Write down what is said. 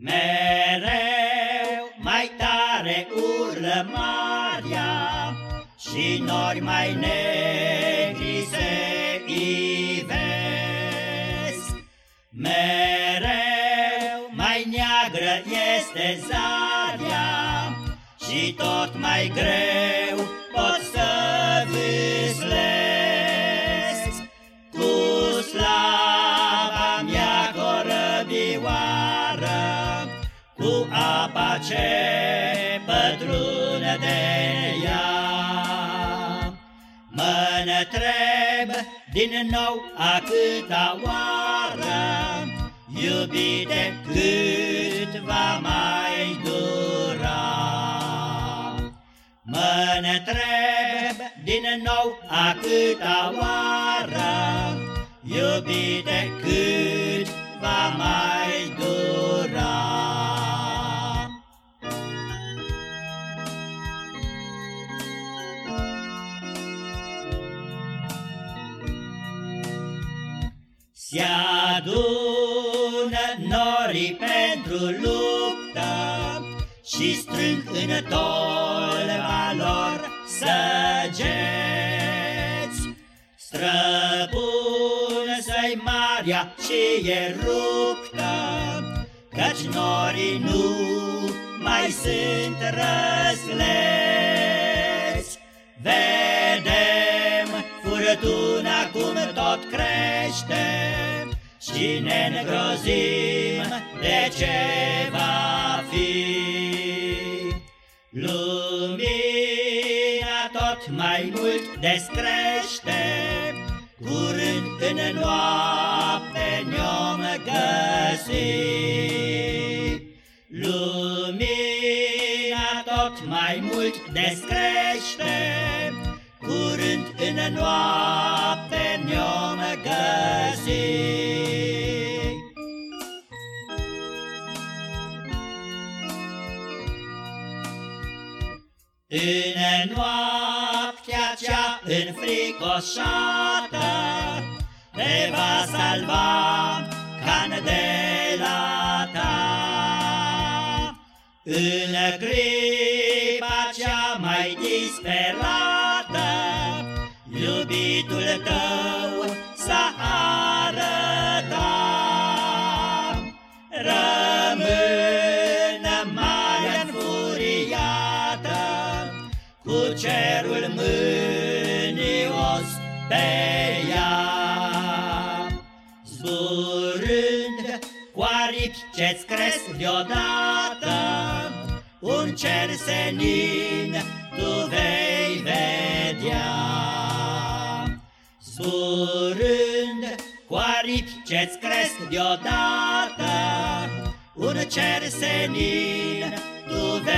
Mereu mai tare urlă Maria Și nori mai negri se ivesc. Mereu mai neagră este zaria Și tot mai greu apa ce pătrune de ea Mă întreb din nou a câta oară Iubite, cât va mai dura? Mă întreb din nou a câta oară Iubite, cât va mai dura? Se adună norii pentru luptă Și strâng în tolva lor săgeți. Străbun să-i marea și e ruptă, Căci norii nu mai sunt răsleți. Vedem furtuna cum tot crește, și ne îngrozim de ce va fi. Lumina tot mai mult descrește, Curând în noapte ne-om găsi. Lumina tot mai mult descrește, Curând în noapte ne-om găsi. În noaptea cea înfricoșată Te va salva candela ta În clipa cea mai disperată Iubitul tău cu cerul mânios pe ea. Zburând cu aripi ce-ți cresc deodată, un cer senin tu vei vedea. Zburând cu aripi ce-ți cresc deodată, un cer senin tu vei vedea.